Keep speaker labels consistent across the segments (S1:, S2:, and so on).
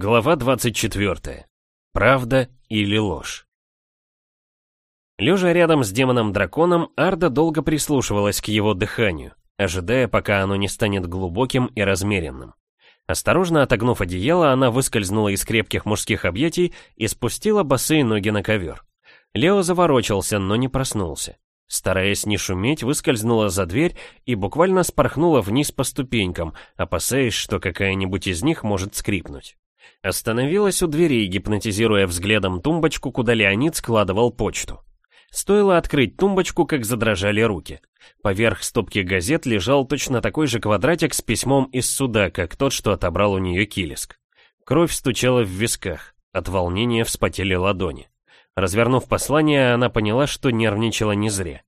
S1: Глава 24. Правда или ложь? Лежа рядом с демоном-драконом, Арда долго прислушивалась к его дыханию, ожидая, пока оно не станет глубоким и размеренным. Осторожно отогнув одеяло, она выскользнула из крепких мужских объятий и спустила босые ноги на ковер. Лео заворочился, но не проснулся. Стараясь не шуметь, выскользнула за дверь и буквально спорхнула вниз по ступенькам, опасаясь, что какая-нибудь из них может скрипнуть. Остановилась у дверей, гипнотизируя взглядом тумбочку, куда Леонид складывал почту. Стоило открыть тумбочку, как задрожали руки. Поверх стопки газет лежал точно такой же квадратик с письмом из суда, как тот, что отобрал у нее Килиск. Кровь стучала в висках, от волнения вспотели ладони. Развернув послание, она поняла, что нервничала не зря.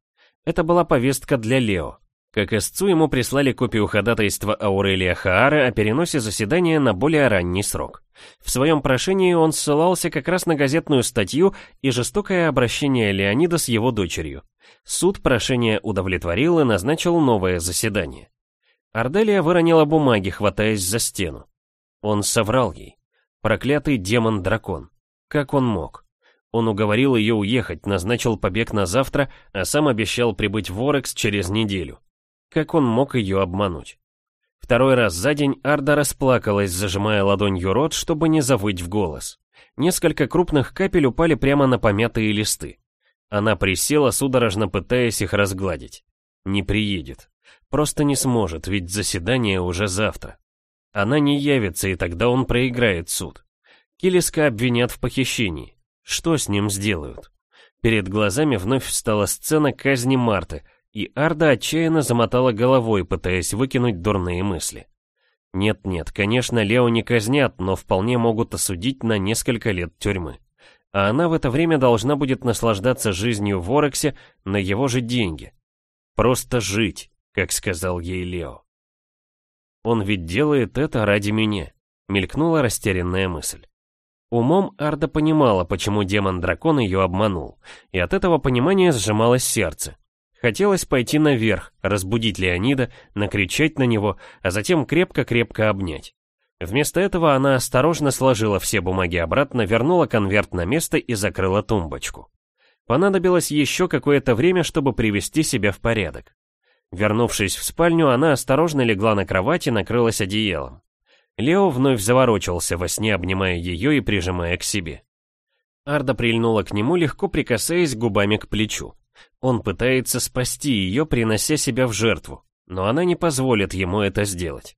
S1: Это была повестка для Лео. Как истцу ему прислали копию ходатайства Аурелия Хаара о переносе заседания на более ранний срок. В своем прошении он ссылался как раз на газетную статью и жестокое обращение Леонида с его дочерью. Суд прошение удовлетворил и назначил новое заседание. Арделия выронила бумаги, хватаясь за стену. Он соврал ей. Проклятый демон-дракон. Как он мог? Он уговорил ее уехать, назначил побег на завтра, а сам обещал прибыть в Орекс через неделю. Как он мог ее обмануть? Второй раз за день Арда расплакалась, зажимая ладонью рот, чтобы не завыть в голос. Несколько крупных капель упали прямо на помятые листы. Она присела, судорожно пытаясь их разгладить. Не приедет. Просто не сможет, ведь заседание уже завтра. Она не явится, и тогда он проиграет суд. Килиска обвинят в похищении. Что с ним сделают? Перед глазами вновь встала сцена казни Марты, и Арда отчаянно замотала головой, пытаясь выкинуть дурные мысли. Нет-нет, конечно, Лео не казнят, но вполне могут осудить на несколько лет тюрьмы. А она в это время должна будет наслаждаться жизнью в Орексе на его же деньги. Просто жить, как сказал ей Лео. Он ведь делает это ради меня, мелькнула растерянная мысль. Умом Арда понимала, почему демон-дракон ее обманул, и от этого понимания сжималось сердце. Хотелось пойти наверх, разбудить Леонида, накричать на него, а затем крепко-крепко обнять. Вместо этого она осторожно сложила все бумаги обратно, вернула конверт на место и закрыла тумбочку. Понадобилось еще какое-то время, чтобы привести себя в порядок. Вернувшись в спальню, она осторожно легла на кровать и накрылась одеялом. Лео вновь заворочился во сне, обнимая ее и прижимая к себе. Арда прильнула к нему, легко прикасаясь губами к плечу. Он пытается спасти ее, принося себя в жертву, но она не позволит ему это сделать.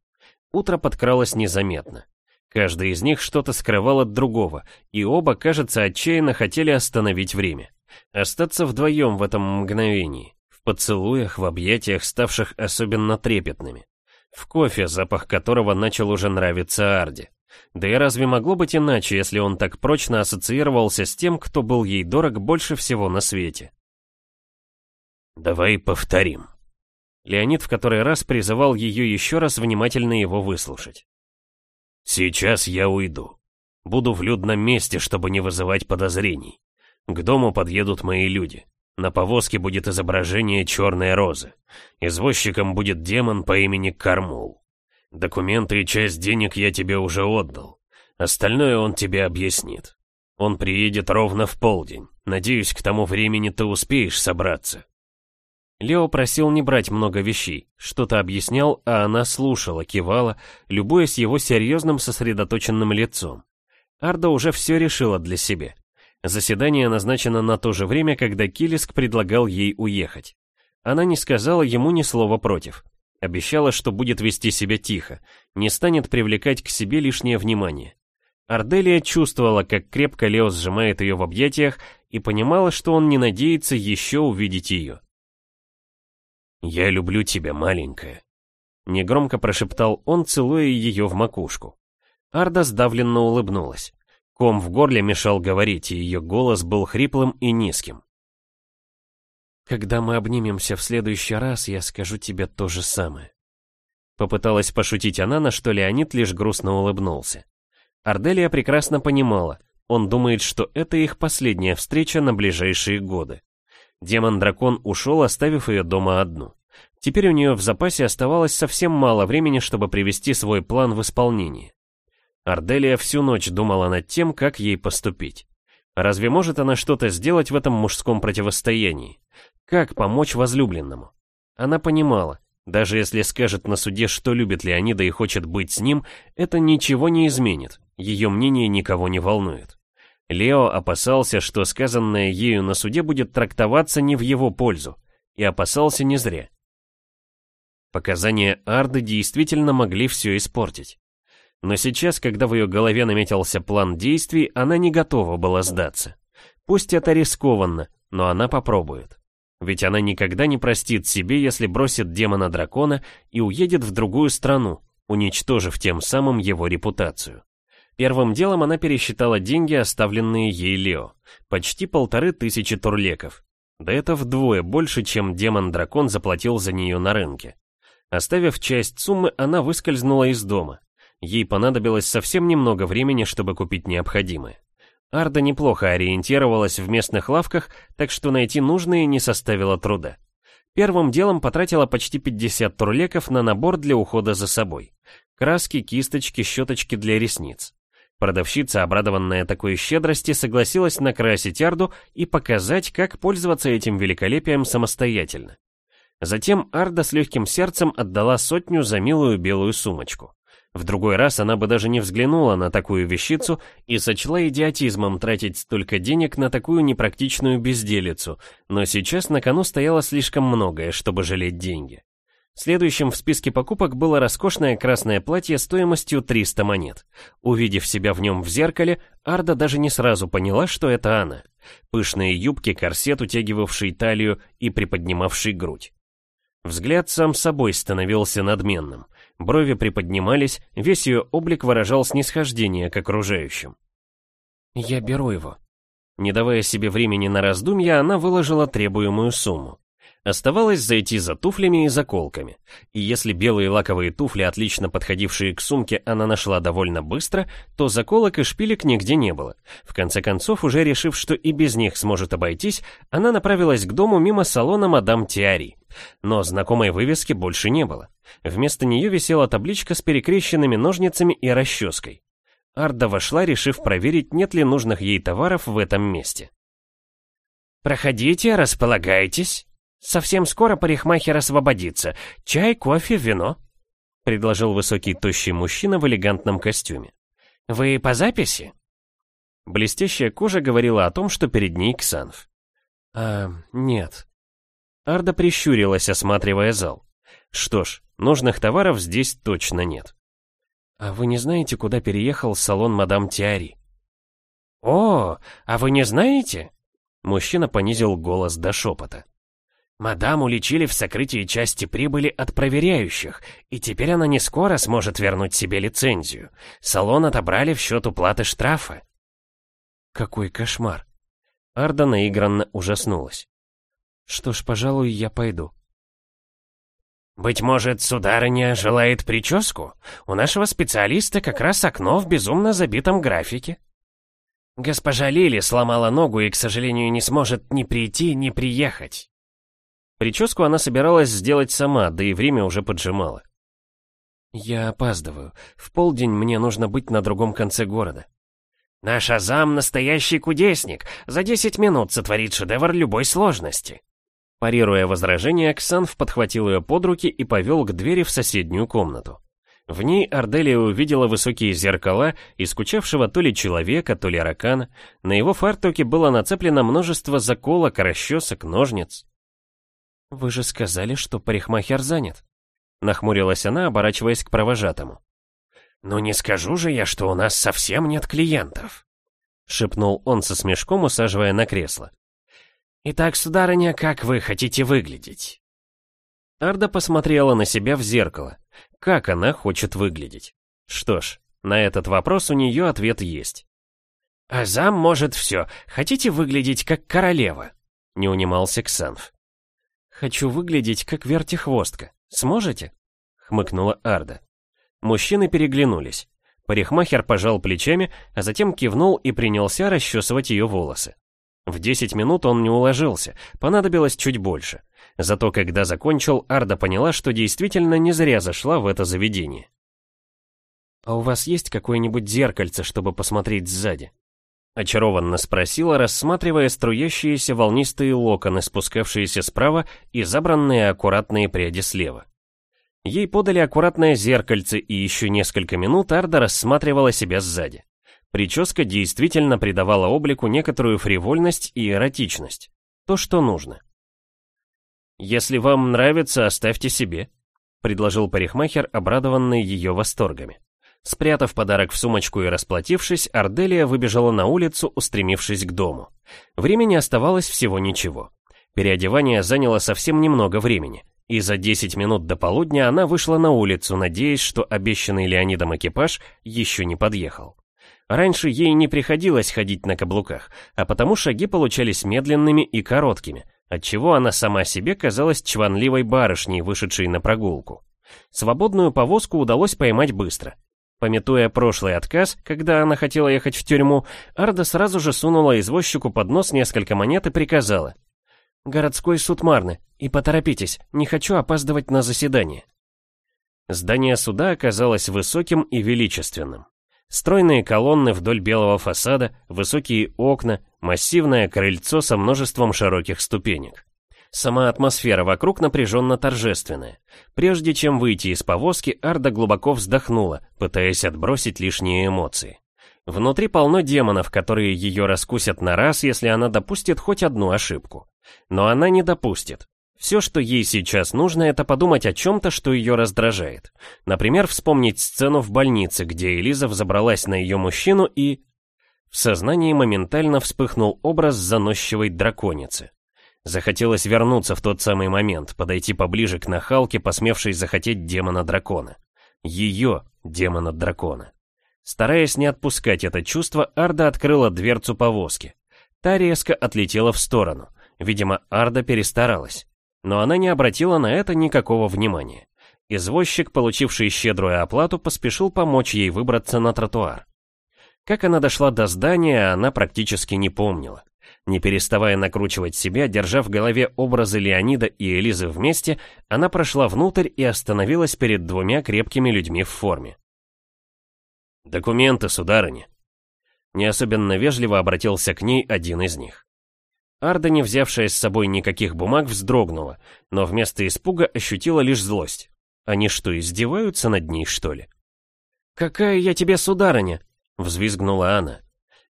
S1: Утро подкралось незаметно. Каждый из них что-то скрывал от другого, и оба, кажется, отчаянно хотели остановить время. Остаться вдвоем в этом мгновении, в поцелуях, в объятиях, ставших особенно трепетными. В кофе, запах которого начал уже нравиться Арде. Да и разве могло быть иначе, если он так прочно ассоциировался с тем, кто был ей дорог больше всего на свете? «Давай повторим». Леонид в который раз призывал ее еще раз внимательно его выслушать. «Сейчас я уйду. Буду в людном месте, чтобы не вызывать подозрений. К дому подъедут мои люди. На повозке будет изображение черной розы. Извозчиком будет демон по имени Кармул. Документы и часть денег я тебе уже отдал. Остальное он тебе объяснит. Он приедет ровно в полдень. Надеюсь, к тому времени ты успеешь собраться. Лео просил не брать много вещей, что-то объяснял, а она слушала, кивала, любуясь его серьезным сосредоточенным лицом. Арда уже все решила для себя. Заседание назначено на то же время, когда Килиск предлагал ей уехать. Она не сказала ему ни слова против. Обещала, что будет вести себя тихо, не станет привлекать к себе лишнее внимание. Арделия чувствовала, как крепко Лео сжимает ее в объятиях, и понимала, что он не надеется еще увидеть ее. «Я люблю тебя, маленькая», — негромко прошептал он, целуя ее в макушку. Арда сдавленно улыбнулась. Ком в горле мешал говорить, и ее голос был хриплым и низким. «Когда мы обнимемся в следующий раз, я скажу тебе то же самое». Попыталась пошутить она, на что Леонид лишь грустно улыбнулся. Арделия прекрасно понимала, он думает, что это их последняя встреча на ближайшие годы. Демон-дракон ушел, оставив ее дома одну. Теперь у нее в запасе оставалось совсем мало времени, чтобы привести свой план в исполнение. Арделия всю ночь думала над тем, как ей поступить. Разве может она что-то сделать в этом мужском противостоянии? Как помочь возлюбленному? Она понимала, даже если скажет на суде, что любит Леонида и хочет быть с ним, это ничего не изменит, ее мнение никого не волнует. Лео опасался, что сказанное ею на суде будет трактоваться не в его пользу, и опасался не зря. Показания Арды действительно могли все испортить. Но сейчас, когда в ее голове наметился план действий, она не готова была сдаться. Пусть это рискованно, но она попробует. Ведь она никогда не простит себе, если бросит демона-дракона и уедет в другую страну, уничтожив тем самым его репутацию. Первым делом она пересчитала деньги, оставленные ей Лео. Почти полторы тысячи турлеков. Да это вдвое больше, чем демон-дракон заплатил за нее на рынке. Оставив часть суммы, она выскользнула из дома. Ей понадобилось совсем немного времени, чтобы купить необходимое. Арда неплохо ориентировалась в местных лавках, так что найти нужные не составило труда. Первым делом потратила почти 50 турлеков на набор для ухода за собой. Краски, кисточки, щеточки для ресниц. Продавщица, обрадованная такой щедрости, согласилась накрасить Арду и показать, как пользоваться этим великолепием самостоятельно. Затем Арда с легким сердцем отдала сотню за милую белую сумочку. В другой раз она бы даже не взглянула на такую вещицу и сочла идиотизмом тратить столько денег на такую непрактичную безделицу, но сейчас на кону стояло слишком многое, чтобы жалеть деньги. Следующим в списке покупок было роскошное красное платье стоимостью 300 монет. Увидев себя в нем в зеркале, Арда даже не сразу поняла, что это она. Пышные юбки, корсет, утягивавший талию и приподнимавший грудь. Взгляд сам собой становился надменным. Брови приподнимались, весь ее облик выражал снисхождение к окружающим. «Я беру его». Не давая себе времени на раздумья, она выложила требуемую сумму. Оставалось зайти за туфлями и заколками. И если белые лаковые туфли, отлично подходившие к сумке, она нашла довольно быстро, то заколок и шпилек нигде не было. В конце концов, уже решив, что и без них сможет обойтись, она направилась к дому мимо салона мадам Тиари. Но знакомой вывески больше не было. Вместо нее висела табличка с перекрещенными ножницами и расческой. Арда вошла, решив проверить, нет ли нужных ей товаров в этом месте. «Проходите, располагайтесь. Совсем скоро парикмахер освободится. Чай, кофе, вино», — предложил высокий тощий мужчина в элегантном костюме. «Вы по записи?» Блестящая кожа говорила о том, что перед ней Ксанф. «А, нет», Арда прищурилась, осматривая зал. Что ж, нужных товаров здесь точно нет. А вы не знаете, куда переехал салон мадам Тиари? О, а вы не знаете? Мужчина понизил голос до шепота. Мадам уличили в сокрытии части прибыли от проверяющих, и теперь она не скоро сможет вернуть себе лицензию. Салон отобрали в счет уплаты штрафа. Какой кошмар. Арда наигранно ужаснулась. Что ж, пожалуй, я пойду. «Быть может, сударыня желает прическу? У нашего специалиста как раз окно в безумно забитом графике». Госпожа Лили сломала ногу и, к сожалению, не сможет ни прийти, ни приехать. Прическу она собиралась сделать сама, да и время уже поджимало. «Я опаздываю. В полдень мне нужно быть на другом конце города». «Наш Азам — настоящий кудесник. За десять минут сотворит шедевр любой сложности». Парируя возражение, Ксанф подхватил ее под руки и повел к двери в соседнюю комнату. В ней Арделия увидела высокие зеркала и скучавшего то ли человека, то ли ракана. На его фартуке было нацеплено множество заколок, расчесок, ножниц. «Вы же сказали, что парикмахер занят», — нахмурилась она, оборачиваясь к провожатому. «Ну не скажу же я, что у нас совсем нет клиентов», — шепнул он со смешком, усаживая на кресло. «Итак, сударыня, как вы хотите выглядеть?» Арда посмотрела на себя в зеркало. Как она хочет выглядеть? Что ж, на этот вопрос у нее ответ есть. «Азам может все. Хотите выглядеть как королева?» Не унимался Ксанф. «Хочу выглядеть как вертихвостка. Сможете?» Хмыкнула Арда. Мужчины переглянулись. Парикмахер пожал плечами, а затем кивнул и принялся расчесывать ее волосы. В 10 минут он не уложился, понадобилось чуть больше. Зато когда закончил, Арда поняла, что действительно не зря зашла в это заведение. «А у вас есть какое-нибудь зеркальце, чтобы посмотреть сзади?» Очарованно спросила, рассматривая струящиеся волнистые локоны, спускавшиеся справа и забранные аккуратные пряди слева. Ей подали аккуратное зеркальце, и еще несколько минут Арда рассматривала себя сзади. Прическа действительно придавала облику некоторую фривольность и эротичность. То, что нужно. «Если вам нравится, оставьте себе», — предложил парикмахер, обрадованный ее восторгами. Спрятав подарок в сумочку и расплатившись, Арделия выбежала на улицу, устремившись к дому. Времени оставалось всего ничего. Переодевание заняло совсем немного времени, и за 10 минут до полудня она вышла на улицу, надеясь, что обещанный Леонидом экипаж еще не подъехал. Раньше ей не приходилось ходить на каблуках, а потому шаги получались медленными и короткими, отчего она сама себе казалась чванливой барышней, вышедшей на прогулку. Свободную повозку удалось поймать быстро. Пометуя прошлый отказ, когда она хотела ехать в тюрьму, Арда сразу же сунула извозчику под нос несколько монет и приказала. «Городской суд Марны, и поторопитесь, не хочу опаздывать на заседание». Здание суда оказалось высоким и величественным. Стройные колонны вдоль белого фасада, высокие окна, массивное крыльцо со множеством широких ступенек. Сама атмосфера вокруг напряженно торжественная. Прежде чем выйти из повозки, Арда глубоко вздохнула, пытаясь отбросить лишние эмоции. Внутри полно демонов, которые ее раскусят на раз, если она допустит хоть одну ошибку. Но она не допустит. Все, что ей сейчас нужно, это подумать о чем-то, что ее раздражает. Например, вспомнить сцену в больнице, где Элиза взобралась на ее мужчину и... В сознании моментально вспыхнул образ заносчивой драконицы. Захотелось вернуться в тот самый момент, подойти поближе к нахалке, посмевшей захотеть демона-дракона. Ее демона-дракона. Стараясь не отпускать это чувство, Арда открыла дверцу повозки. Та резко отлетела в сторону. Видимо, Арда перестаралась. Но она не обратила на это никакого внимания. Извозчик, получивший щедрую оплату, поспешил помочь ей выбраться на тротуар. Как она дошла до здания, она практически не помнила. Не переставая накручивать себя, держа в голове образы Леонида и Элизы вместе, она прошла внутрь и остановилась перед двумя крепкими людьми в форме. «Документы, сударыня». Не особенно вежливо обратился к ней один из них. Арда, не взявшая с собой никаких бумаг, вздрогнула, но вместо испуга ощутила лишь злость. Они что, издеваются над ней, что ли? «Какая я тебе сударыня?» — взвизгнула она.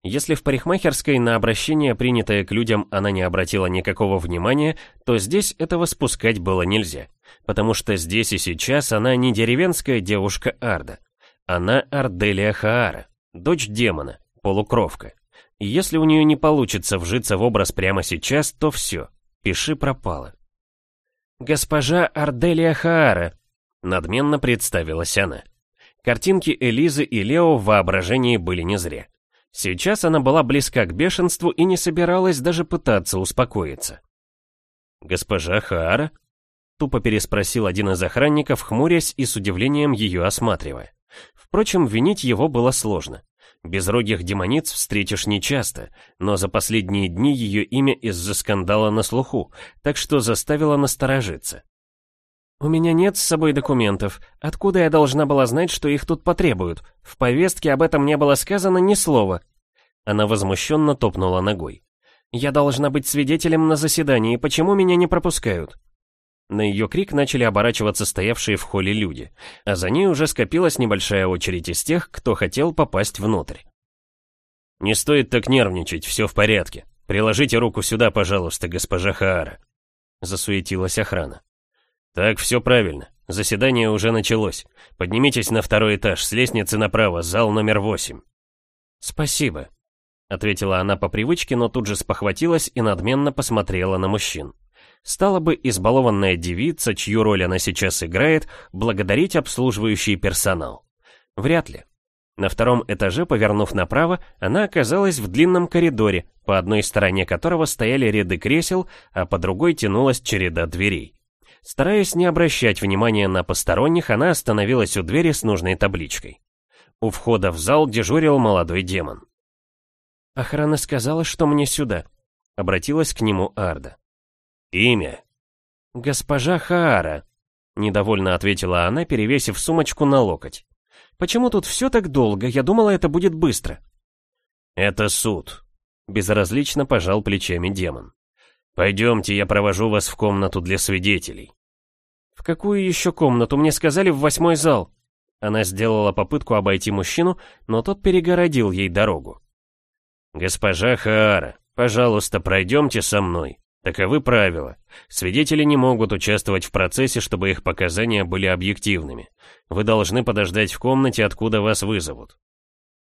S1: Если в парикмахерской на обращение, принятое к людям, она не обратила никакого внимания, то здесь этого спускать было нельзя. Потому что здесь и сейчас она не деревенская девушка Арда. Она Арделия Хаара, дочь демона, полукровка. И если у нее не получится вжиться в образ прямо сейчас, то все, пиши пропало. «Госпожа Арделия Хаара», — надменно представилась она. Картинки Элизы и Лео в воображении были не зря. Сейчас она была близка к бешенству и не собиралась даже пытаться успокоиться. «Госпожа Хаара?» — тупо переспросил один из охранников, хмурясь и с удивлением ее осматривая. Впрочем, винить его было сложно. Безрогих демониц встретишь нечасто, но за последние дни ее имя из-за скандала на слуху, так что заставило насторожиться. «У меня нет с собой документов. Откуда я должна была знать, что их тут потребуют? В повестке об этом не было сказано ни слова». Она возмущенно топнула ногой. «Я должна быть свидетелем на заседании, почему меня не пропускают?» На ее крик начали оборачиваться стоявшие в холле люди, а за ней уже скопилась небольшая очередь из тех, кто хотел попасть внутрь. «Не стоит так нервничать, все в порядке. Приложите руку сюда, пожалуйста, госпожа Хаара», — засуетилась охрана. «Так, все правильно. Заседание уже началось. Поднимитесь на второй этаж, с лестницы направо, зал номер восемь». «Спасибо», — ответила она по привычке, но тут же спохватилась и надменно посмотрела на мужчин. Стала бы избалованная девица, чью роль она сейчас играет, благодарить обслуживающий персонал? Вряд ли. На втором этаже, повернув направо, она оказалась в длинном коридоре, по одной стороне которого стояли ряды кресел, а по другой тянулась череда дверей. Стараясь не обращать внимания на посторонних, она остановилась у двери с нужной табличкой. У входа в зал дежурил молодой демон. «Охрана сказала, что мне сюда», — обратилась к нему Арда. «Имя?» «Госпожа Хаара», — недовольно ответила она, перевесив сумочку на локоть. Почему тут все так долго? Я думала, это будет быстро».
S2: «Это суд», — безразлично пожал плечами демон. «Пойдемте, я провожу вас в комнату для свидетелей».
S1: «В какую еще комнату? Мне сказали, в восьмой зал». Она сделала попытку обойти мужчину, но тот перегородил ей дорогу.
S2: «Госпожа Хаара, пожалуйста, пройдемте со мной. Таковы правила. Свидетели не могут участвовать в процессе, чтобы их показания были объективными. Вы должны подождать в комнате, откуда вас вызовут».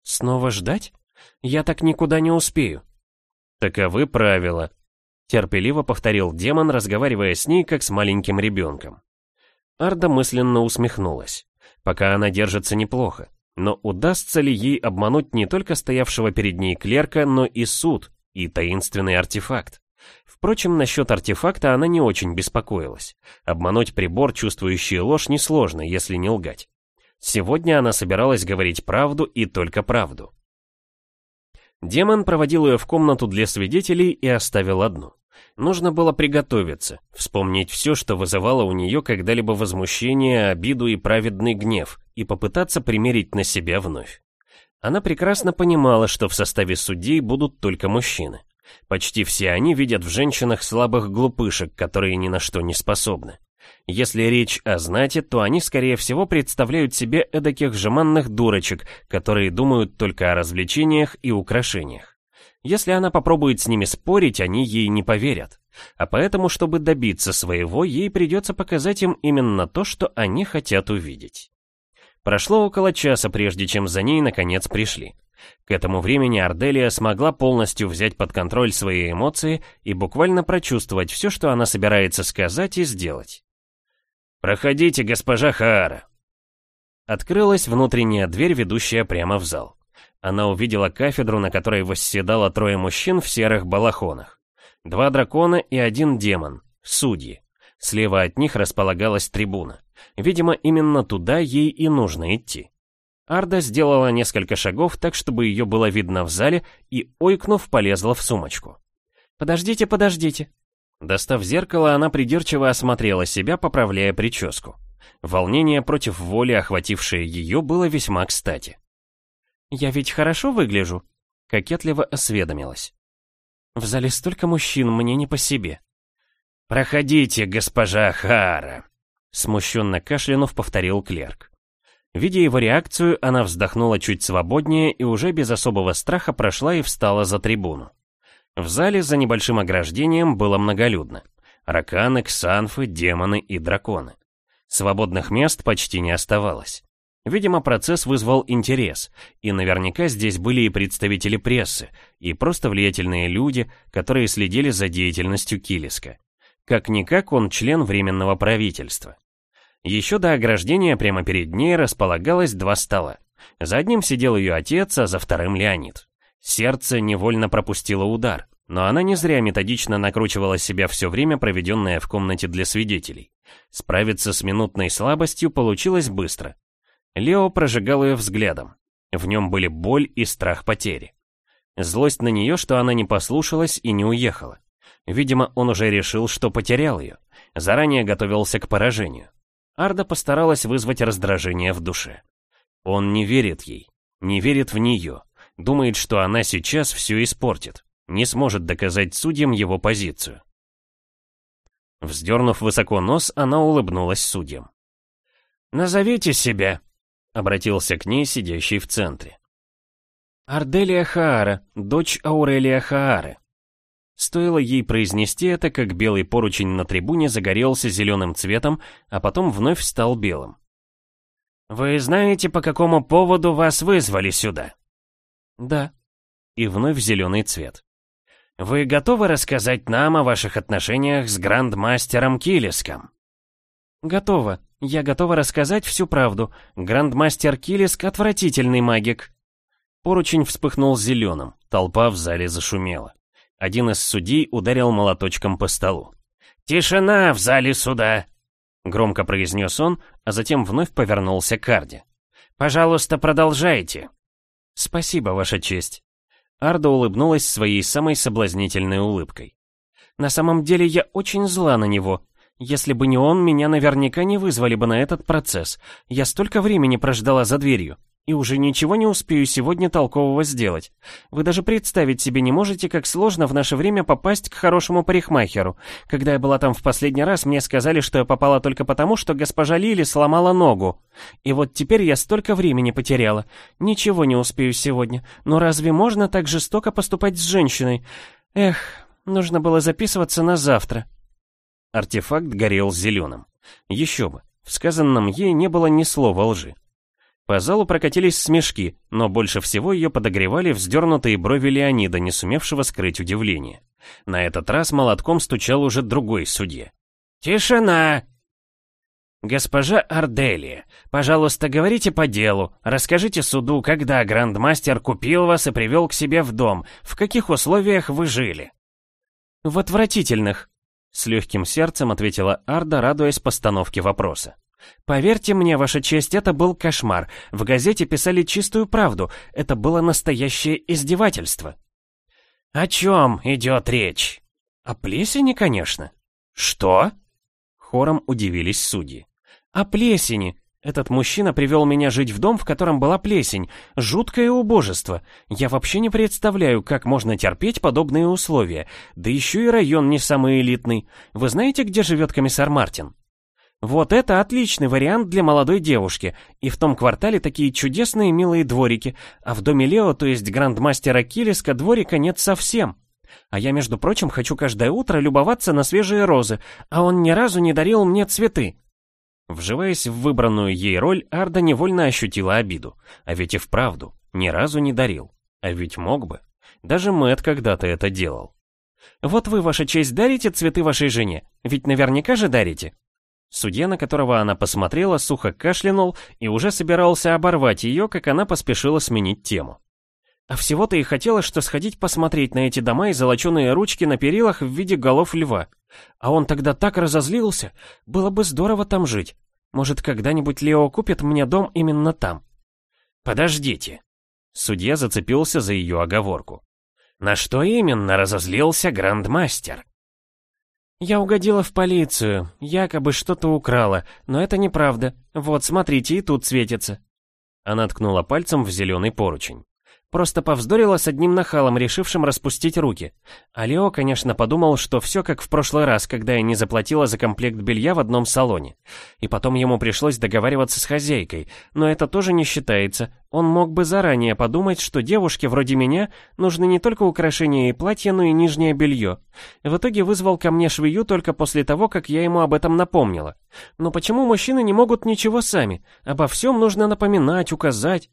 S1: «Снова ждать? Я так никуда не успею».
S2: «Таковы правила», — терпеливо повторил демон, разговаривая с ней, как с маленьким ребенком.
S1: Арда мысленно усмехнулась. Пока она держится неплохо. Но удастся ли ей обмануть не только стоявшего перед ней клерка, но и суд, и таинственный артефакт? Впрочем, насчет артефакта она не очень беспокоилась. Обмануть прибор, чувствующий ложь, несложно, если не лгать. Сегодня она собиралась говорить правду и только правду. Демон проводил ее в комнату для свидетелей и оставил одну. Нужно было приготовиться, вспомнить все, что вызывало у нее когда-либо возмущение, обиду и праведный гнев, и попытаться примерить на себя вновь. Она прекрасно понимала, что в составе судей будут только мужчины. Почти все они видят в женщинах слабых глупышек, которые ни на что не способны. Если речь о знати, то они, скорее всего, представляют себе эдаких жеманных дурочек, которые думают только о развлечениях и украшениях. Если она попробует с ними спорить, они ей не поверят. А поэтому, чтобы добиться своего, ей придется показать им именно то, что они хотят увидеть. Прошло около часа, прежде чем за ней наконец пришли. К этому времени Арделия смогла полностью взять под контроль свои эмоции и буквально прочувствовать все, что она собирается сказать и сделать.
S2: «Проходите, госпожа Хаара!»
S1: Открылась внутренняя дверь, ведущая прямо в зал. Она увидела кафедру, на которой восседало трое мужчин в серых балахонах. Два дракона и один демон, судьи. Слева от них располагалась трибуна. Видимо, именно туда ей и нужно идти. Арда сделала несколько шагов так, чтобы ее было видно в зале, и, ойкнув, полезла в сумочку. «Подождите, подождите!» Достав зеркало, она придирчиво осмотрела себя, поправляя прическу. Волнение против воли, охватившее ее, было весьма кстати. «Я ведь хорошо выгляжу?» — кокетливо осведомилась. «В зале столько мужчин, мне не по себе».
S2: «Проходите, госпожа Хара!» Смущенно кашлянув, повторил клерк.
S1: Видя его реакцию, она вздохнула чуть свободнее и уже без особого страха прошла и встала за трибуну. В зале за небольшим ограждением было многолюдно. Раканы, ксанфы, демоны и драконы. Свободных мест почти не оставалось. Видимо, процесс вызвал интерес, и наверняка здесь были и представители прессы, и просто влиятельные люди, которые следили за деятельностью Килиска. Как-никак он член Временного правительства. Еще до ограждения прямо перед ней располагалось два стола. За одним сидел ее отец, а за вторым Леонид. Сердце невольно пропустило удар, но она не зря методично накручивала себя все время, проведенное в комнате для свидетелей. Справиться с минутной слабостью получилось быстро. Лео прожигал ее взглядом. В нем были боль и страх потери. Злость на нее, что она не послушалась и не уехала. Видимо, он уже решил, что потерял ее. Заранее готовился к поражению. Арда постаралась вызвать раздражение в душе. Он не верит ей, не верит в нее, думает, что она сейчас все испортит, не сможет доказать судьям его позицию. Вздернув высоко нос, она улыбнулась судьям.
S2: «Назовите себя», —
S1: обратился к ней сидящий в центре. «Арделия Хаара, дочь Аурелия Хаары». Стоило ей произнести это, как белый поручень на трибуне загорелся зеленым цветом, а потом вновь стал белым.
S2: «Вы знаете, по какому поводу вас вызвали сюда?»
S1: «Да». И вновь зеленый цвет.
S2: «Вы готовы рассказать нам о ваших отношениях с грандмастером Килиском?»
S1: «Готово», я готова рассказать всю правду. Грандмастер Килиск — отвратительный магик. Поручень вспыхнул зеленым. Толпа в зале зашумела. Один из судей ударил молоточком по столу.
S2: «Тишина в зале суда!»
S1: Громко произнес он, а затем вновь повернулся к Арде.
S2: «Пожалуйста, продолжайте!»
S1: «Спасибо, Ваша честь!» Арда улыбнулась своей самой соблазнительной улыбкой. «На самом деле я очень зла на него. Если бы не он, меня наверняка не вызвали бы на этот процесс. Я столько времени прождала за дверью.
S3: и уже ничего не успею сегодня толкового сделать. Вы даже представить себе не можете, как сложно в наше время попасть к хорошему парикмахеру. Когда я была там в последний раз, мне сказали, что я попала только потому, что госпожа Лили сломала ногу. И вот теперь я столько времени потеряла. Ничего не успею сегодня. Но разве можно так жестоко поступать с женщиной? Эх, нужно было записываться на завтра.
S1: Артефакт горел зеленым. Еще бы, в сказанном ей не было ни слова лжи. По залу прокатились смешки, но больше всего ее подогревали вздернутые брови Леонида, не сумевшего скрыть удивление. На этот раз молотком стучал уже другой судья.
S2: «Тишина!» «Госпожа Арделия, пожалуйста, говорите по делу. Расскажите суду, когда грандмастер купил вас и привел к себе в дом. В каких условиях вы жили?»
S3: «В отвратительных», — с легким сердцем ответила Арда, радуясь постановке вопроса. Поверьте мне, ваша честь, это был кошмар. В газете писали чистую правду. Это было настоящее издевательство.
S2: О чем идет речь?
S3: О плесени, конечно.
S2: Что?
S3: Хором удивились судьи. О плесени. Этот мужчина привел меня жить в дом, в котором была плесень. Жуткое убожество. Я вообще не представляю, как можно терпеть подобные условия. Да еще и район не самый элитный. Вы знаете, где живет комиссар Мартин? Вот это отличный вариант для молодой девушки. И в том квартале такие чудесные милые дворики. А в доме Лео, то есть грандмастера Килиска, дворика нет совсем. А я, между прочим, хочу каждое утро любоваться на свежие розы, а он ни разу не дарил мне цветы.
S1: Вживаясь в выбранную ей роль, Арда невольно ощутила обиду. А ведь и вправду, ни разу не дарил. А ведь мог бы. Даже Мэтт когда-то это делал.
S3: Вот вы, ваша честь, дарите цветы вашей жене? Ведь наверняка же дарите.
S1: Судья, на которого она посмотрела, сухо кашлянул и уже собирался оборвать ее, как она поспешила сменить тему.
S3: А всего-то и хотела, что сходить посмотреть на эти дома и золоченые ручки на перилах в виде голов льва. А он тогда так разозлился. Было бы здорово там жить. Может, когда-нибудь Лео купит мне дом именно там.
S2: Подождите. Судья зацепился за ее оговорку. На что именно разозлился грандмастер?
S3: «Я угодила в полицию, якобы что-то украла, но это неправда. Вот, смотрите, и тут светится».
S1: Она ткнула пальцем в зеленый поручень.
S3: Просто повздорила с одним нахалом, решившим распустить руки. А Лео, конечно, подумал, что все как в прошлый раз, когда я не заплатила за комплект белья в одном салоне. И потом ему пришлось договариваться с хозяйкой, но это тоже не считается. Он мог бы заранее подумать, что девушке вроде меня нужны не только украшения и платья, но и нижнее белье. В итоге вызвал ко мне швею только после того, как я ему об этом напомнила. Но почему мужчины не могут ничего сами? Обо всем нужно напоминать, указать.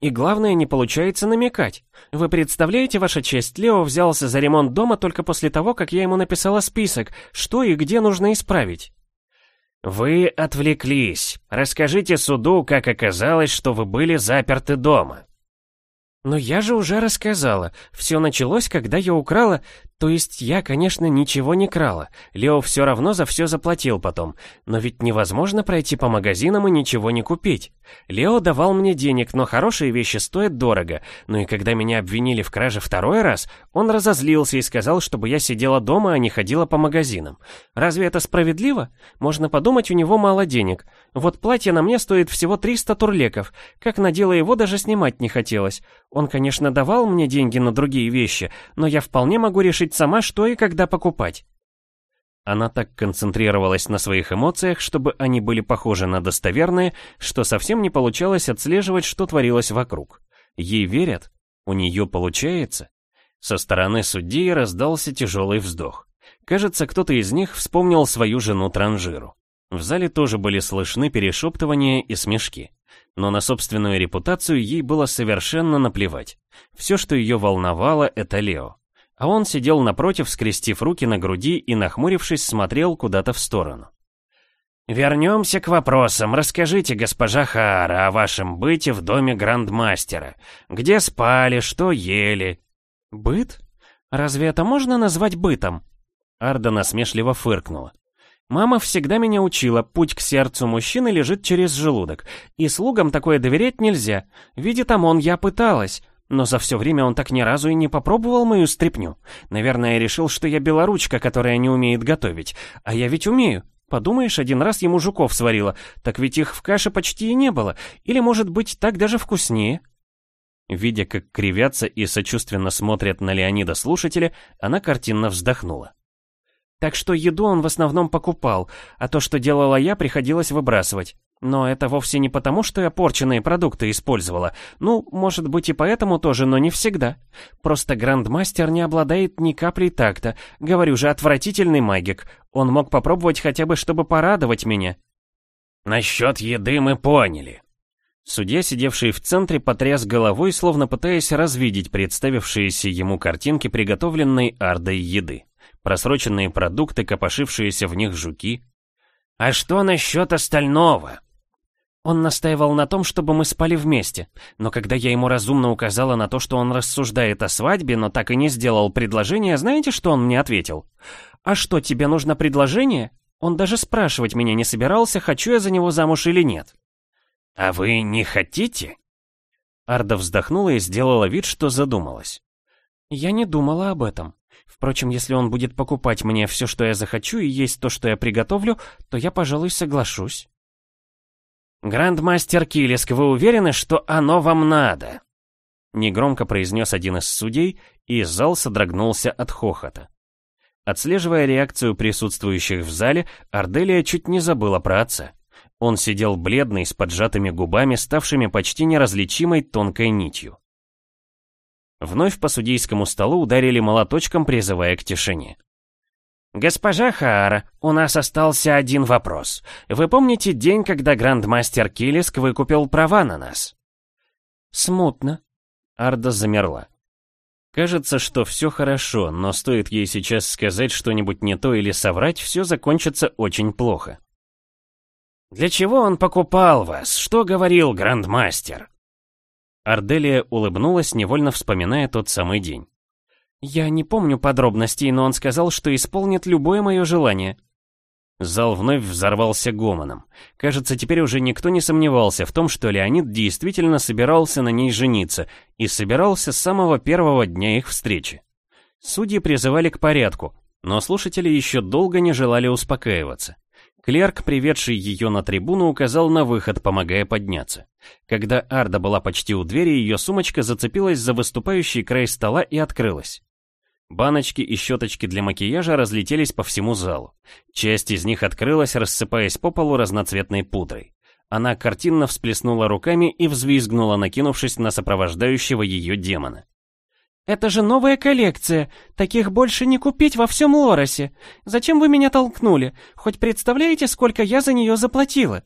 S3: И главное, не получается намекать. Вы представляете, ваша честь, Лео взялся за ремонт дома только после того, как я ему написала список, что и где нужно исправить.
S2: Вы отвлеклись. Расскажите суду, как оказалось, что вы были заперты дома.
S3: Но я же уже рассказала. Все началось, когда я украла... То есть я, конечно, ничего не крала. Лео все равно за все заплатил потом. Но ведь невозможно пройти по магазинам и ничего не купить. Лео давал мне денег, но хорошие вещи стоят дорого. Ну и когда меня обвинили в краже второй раз, он разозлился и сказал, чтобы я сидела дома, а не ходила по магазинам. Разве это справедливо? Можно подумать, у него мало денег. Вот платье на мне стоит всего 300 турлеков. Как надела его, даже снимать не хотелось. Он, конечно, давал мне деньги на другие вещи, но я вполне могу решить сама, что и когда покупать.
S1: Она так концентрировалась на своих эмоциях, чтобы они были похожи на достоверные, что совсем не получалось отслеживать, что творилось вокруг. Ей верят? У нее получается? Со стороны судьи раздался тяжелый вздох. Кажется, кто-то из них вспомнил свою жену Транжиру. В зале тоже были слышны перешептывания и смешки. Но на собственную репутацию ей было совершенно наплевать. Все, что ее волновало, это Лео. А он сидел напротив, скрестив руки на груди и, нахмурившись, смотрел куда-то в сторону.
S2: «Вернемся к вопросам. Расскажите, госпожа Хаара, о вашем быте в доме грандмастера. Где спали, что ели?»
S3: «Быт? Разве это можно назвать бытом?»
S1: Арда насмешливо фыркнула.
S3: Мама всегда меня учила, путь к сердцу мужчины лежит через желудок, и слугам такое доверять нельзя. Видит ОМОН, я пыталась, но за все время он так ни разу и не попробовал мою стряпню. Наверное, решил, что я белоручка, которая не умеет готовить. А я ведь умею. Подумаешь, один раз ему жуков сварила, так ведь их в каше почти и не было. Или, может быть, так даже вкуснее. Видя, как кривятся и сочувственно смотрят на Леонида слушатели, она картинно вздохнула. Так что еду он в основном покупал, а то, что делала я, приходилось выбрасывать. Но это вовсе не потому, что я порченные продукты использовала. Ну, может быть и поэтому тоже, но не всегда. Просто грандмастер не обладает ни каплей такта. Говорю же, отвратительный магик. Он мог попробовать хотя бы, чтобы порадовать меня.
S2: Насчет еды мы поняли.
S3: Судья, сидевший в центре, потряс головой, словно пытаясь развидеть представившиеся ему картинки приготовленной ардой еды. Просроченные продукты, копошившиеся в них жуки.
S2: «А что насчет остального?»
S3: Он настаивал на том, чтобы мы спали вместе, но когда я ему разумно указала на то, что он рассуждает о свадьбе, но так и не сделал предложение, знаете, что он мне ответил? «А что, тебе нужно предложение?» Он даже спрашивать меня не собирался, хочу я за него замуж или нет.
S2: «А вы не хотите?»
S3: Арда вздохнула и сделала вид, что задумалась. «Я не думала об этом. Впрочем, если он будет покупать мне все, что я захочу, и есть то, что я приготовлю, то я, пожалуй, соглашусь».
S2: «Грандмастер Килиск, вы уверены, что оно вам надо?»
S3: Негромко произнес один из судей, и зал содрогнулся от хохота. Отслеживая реакцию присутствующих в зале, Арделия чуть не забыла про отца. Он сидел бледный, с поджатыми губами, ставшими почти неразличимой тонкой нитью. Вновь по судейскому столу ударили молоточком, призывая к тишине.
S2: «Госпожа Хаара, у нас остался один вопрос. Вы помните день, когда грандмастер Килиск выкупил права на нас?»
S3: «Смутно». Арда замерла. Кажется, что все хорошо, но стоит ей сейчас сказать что-нибудь не то или соврать, все закончится очень плохо.
S2: «Для чего он покупал вас? Что говорил грандмастер?»
S3: Арделия улыбнулась, невольно вспоминая тот самый день. «Я не помню подробностей, но он сказал, что исполнит любое мое желание». Зал вновь взорвался гомоном. Кажется, теперь уже никто не сомневался в том, что Леонид действительно собирался на ней жениться, и собирался с самого первого дня их встречи. Судьи призывали к порядку, но слушатели еще долго не желали успокаиваться. Клерк, приведший ее на трибуну, указал на выход, помогая подняться. Когда Арда была почти у двери, ее сумочка зацепилась за выступающий край стола и открылась. Баночки и щеточки для макияжа разлетелись по всему залу. Часть из них открылась, рассыпаясь по полу разноцветной пудрой. Она картинно всплеснула руками и взвизгнула, накинувшись на сопровождающего ее демона. «Это же новая коллекция! Таких больше не купить во всем Лоросе! Зачем вы меня толкнули? Хоть представляете, сколько я за нее заплатила?»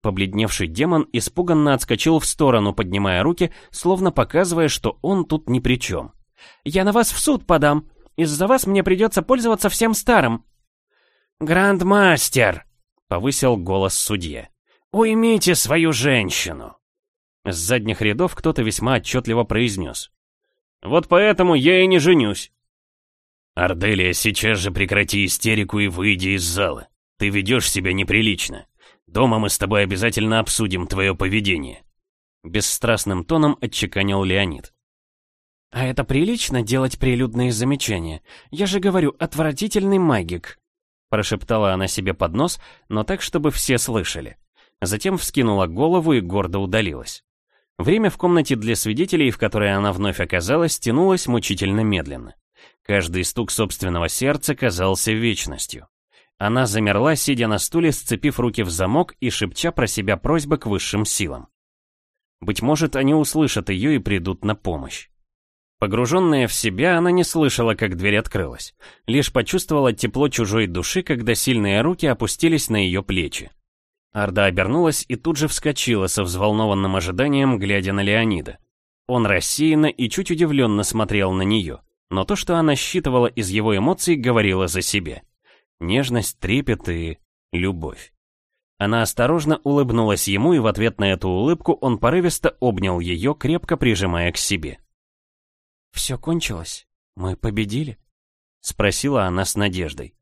S3: Побледневший демон испуганно отскочил в сторону, поднимая руки, словно показывая, что он тут ни при чем. Я на вас в суд подам. Из-за вас мне придется пользоваться всем старым».
S2: «Грандмастер!» — повысил голос судья. «Уймите свою женщину!»
S3: С задних рядов кто-то весьма отчетливо произнес. «Вот поэтому я и не женюсь».
S2: «Арделия, сейчас же прекрати истерику и выйди из зала. Ты ведешь себя неприлично. Дома мы с тобой обязательно обсудим твое поведение».
S3: Бесстрастным тоном отчеканил Леонид. «А это прилично делать прилюдные замечания? Я же говорю, отвратительный магик!» Прошептала она себе под нос, но так, чтобы все слышали. Затем вскинула голову и гордо удалилась. Время в комнате для свидетелей, в которой она вновь оказалась, тянулось мучительно медленно. Каждый стук собственного сердца казался вечностью. Она замерла, сидя на стуле, сцепив руки в замок и шепча про себя просьбы к высшим силам. Быть может, они услышат ее и придут на помощь. Погруженная в себя, она не слышала, как дверь открылась. Лишь почувствовала тепло чужой души, когда сильные руки опустились на ее плечи. Арда обернулась и тут же вскочила со взволнованным ожиданием, глядя на Леонида. Он рассеянно и чуть удивленно смотрел на нее, но то, что она считывала из его эмоций, говорило за себя. Нежность, трепет и любовь. Она осторожно улыбнулась ему, и в ответ на эту улыбку он порывисто обнял ее, крепко прижимая к себе. «Все кончилось? Мы победили?» — спросила она с надеждой.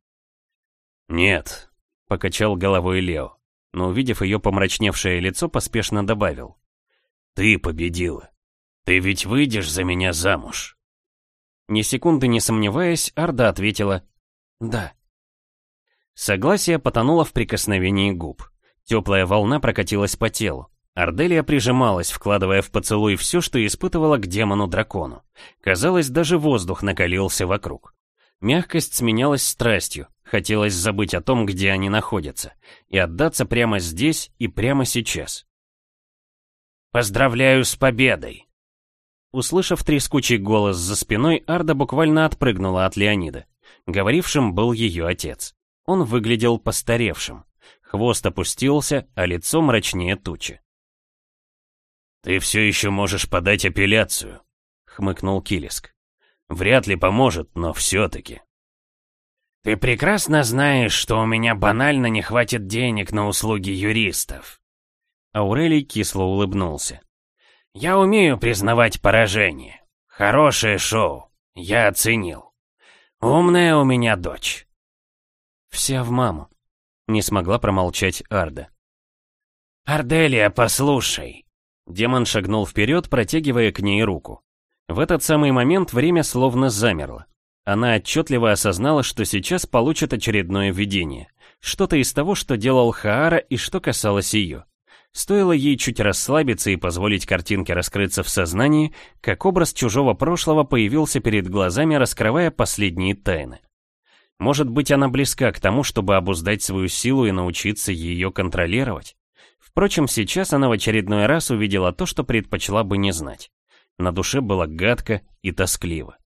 S2: «Нет», — покачал головой Лео, но, увидев ее помрачневшее лицо, поспешно добавил. «Ты победила. Ты ведь выйдешь за меня замуж?»
S3: Ни секунды не сомневаясь, Арда ответила «Да».
S1: Согласие потонуло в прикосновении губ. Теплая волна прокатилась по телу. Арделия прижималась, вкладывая в поцелуй все, что испытывала к демону-дракону. Казалось, даже воздух накалился вокруг. Мягкость сменялась страстью, хотелось забыть о том, где они находятся, и отдаться прямо здесь и прямо сейчас. «Поздравляю с победой!» Услышав трескучий голос за спиной, Арда буквально отпрыгнула от Леонида. Говорившим был ее отец. Он выглядел постаревшим. Хвост опустился, а лицо мрачнее тучи.
S2: «Ты все еще можешь подать апелляцию», — хмыкнул Килиск. «Вряд ли поможет, но все-таки».
S3: «Ты прекрасно знаешь, что у меня банально не хватит денег на услуги юристов».
S1: Аурелий кисло улыбнулся.
S3: «Я умею признавать поражение. Хорошее шоу. Я оценил. Умная у меня дочь».
S1: «Вся в маму», — не смогла промолчать Арда.
S3: «Арделия, послушай,
S1: Демон шагнул вперед, протягивая к ней руку. В этот самый момент время словно замерло. Она отчетливо осознала, что сейчас получит очередное видение. Что-то из того, что делал Хаара и что касалось ее. Стоило ей чуть расслабиться и позволить картинке раскрыться в сознании, как образ чужого прошлого появился перед глазами, раскрывая последние тайны. Может быть, она близка к тому, чтобы обуздать свою силу и научиться ее контролировать? Впрочем, сейчас она в очередной раз увидела то, что предпочла бы не знать. На душе было гадко и тоскливо.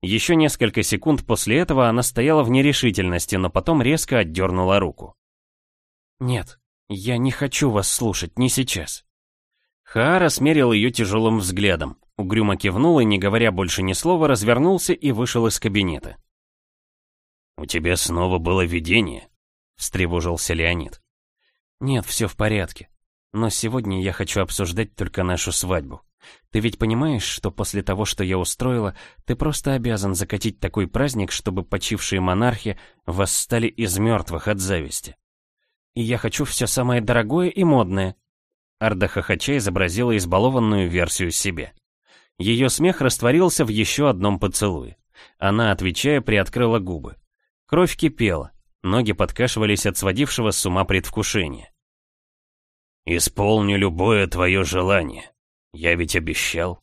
S1: Еще несколько секунд после этого она стояла в нерешительности, но потом резко отдернула руку. «Нет, я не хочу вас слушать, не сейчас». Хаара смерил ее тяжелым взглядом, угрюмо кивнул и, не говоря больше ни слова, развернулся и вышел из кабинета.
S2: «У тебя снова было видение?» — встревожился Леонид.
S1: «Нет, все в порядке. Но сегодня я хочу обсуждать только нашу свадьбу. Ты ведь понимаешь, что после того, что я устроила, ты просто обязан закатить такой праздник, чтобы почившие монархи восстали из мертвых от зависти. И я хочу все самое дорогое и модное». Арда хохоча изобразила избалованную версию себе. Ее смех растворился в еще одном поцелуе. Она, отвечая, приоткрыла губы. Кровь кипела, ноги подкашивались от сводившего с ума предвкушения.
S2: «Исполню любое твое желание. Я ведь обещал».